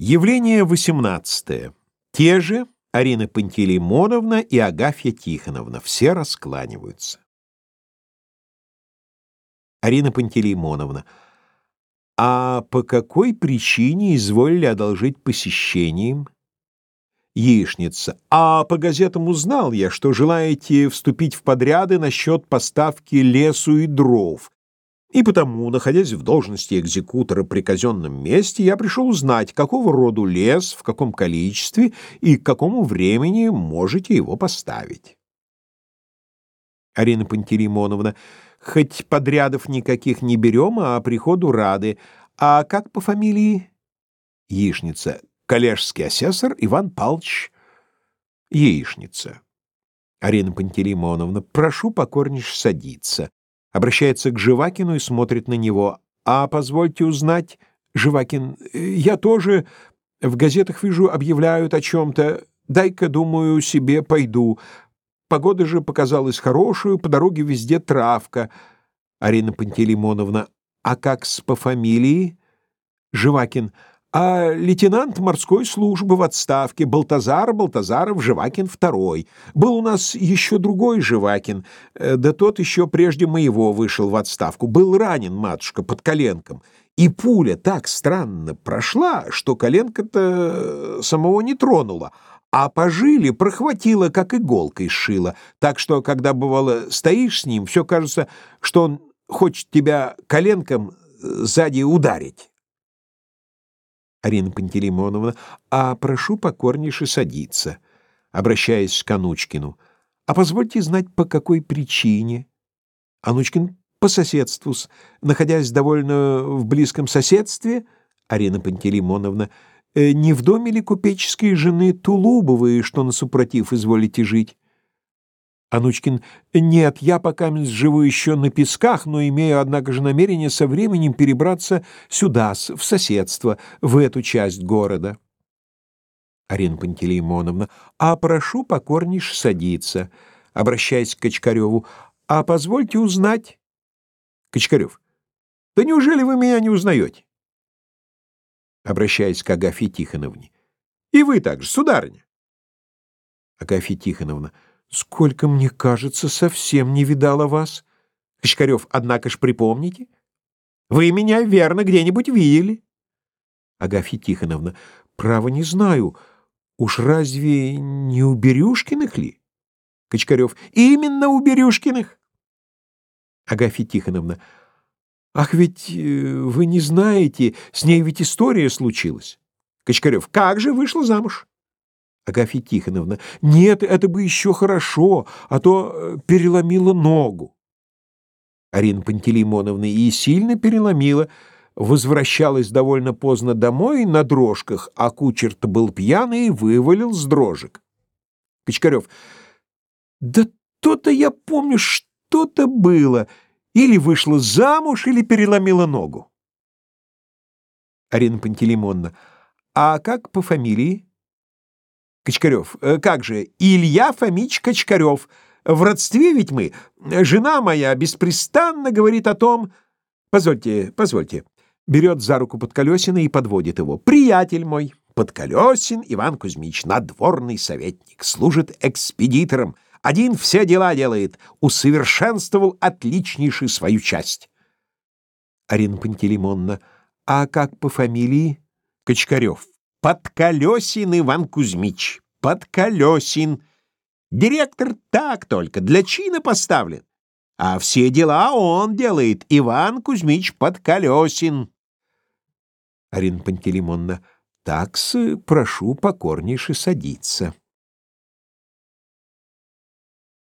Явление 18. Те же Арина Пантелеймоновна и Агафья Тихоновна. Все раскланиваются. Арина Пантелеймоновна. А по какой причине изволили одолжить посещением? Яичница. А по газетам узнал я, что желаете вступить в подряды насчет поставки лесу и дров. И потому, находясь в должности экзекутора при казенном месте, я пришел узнать, какого роду лес, в каком количестве и к какому времени можете его поставить. Арина Пантелеймоновна, хоть подрядов никаких не берем, а приходу рады. А как по фамилии? Яичница. Коллежский асессор Иван Павлович Яичница. Арина Пантелеймоновна, прошу покорнейше садиться обращается к Живакину и смотрит на него. «А позвольте узнать, Живакин, я тоже в газетах вижу, объявляют о чем-то. Дай-ка, думаю, себе пойду. Погода же показалась хорошую, по дороге везде травка». Арина Пантелеймоновна, «А как с по фамилии?» Живакин, а лейтенант морской службы в отставке Балтазар Балтазаров Живакин второй. Был у нас еще другой Живакин, э, да тот еще прежде моего вышел в отставку. Был ранен, матушка, под коленком. И пуля так странно прошла, что коленка-то самого не тронула, а по жиле прохватила, как иголкой сшила. Так что, когда, бывало, стоишь с ним, все кажется, что он хочет тебя коленком сзади ударить. Арина Пантелеймоновна, а прошу покорнейше садиться, обращаясь к Анучкину. А позвольте знать, по какой причине? Анучкин по соседству, находясь довольно в близком соседстве, Арина Пантелеймоновна, «Э, не в доме ли купеческой жены Тулубовой, что на супротив изволите жить? Анучкин, нет, я пока живу еще на песках, но имею, однако же, намерение со временем перебраться сюда, в соседство, в эту часть города. Арина Пантелеймоновна, а прошу покорнейше садиться, обращаясь к Качкареву, а позвольте узнать... Качкарев, да неужели вы меня не узнаете? Обращаясь к Агафье Тихоновне. И вы также, сударыня. Агафья Тихоновна, — Сколько мне кажется, совсем не видала вас. Качкарев, однако ж припомните. Вы меня, верно, где-нибудь видели. Агафья Тихоновна, право не знаю. Уж разве не у Берюшкиных ли? Качкарев, именно у Берюшкиных. Агафья Тихоновна, ах, ведь э, вы не знаете, с ней ведь история случилась. Качкарев, как же вышла замуж? Агафья Тихоновна. Нет, это бы еще хорошо, а то э, переломила ногу. Арина Пантелеймоновна и сильно переломила, возвращалась довольно поздно домой на дрожках, а кучер-то был пьяный и вывалил с дрожек. Кочкарев. Да то-то я помню, что-то было. Или вышла замуж, или переломила ногу. Арина Пантелеймоновна. А как по фамилии? Качкарев. «Э, как же, Илья Фомич Качкарев. В родстве ведь мы. Жена моя беспрестанно говорит о том... Позвольте, позвольте. Берет за руку Подколесина и подводит его. Приятель мой, Подколесин Иван Кузьмич, надворный советник, служит экспедитором. Один все дела делает, усовершенствовал отличнейшую свою часть. Арина Пантелеймонна. А как по фамилии? Качкарев. Подколесин Иван Кузьмич. Подколесин. Директор так только, для чина поставлен. А все дела он делает, Иван Кузьмич Подколесин. Арина Пантелеймонна. Такс, прошу покорнейше садиться.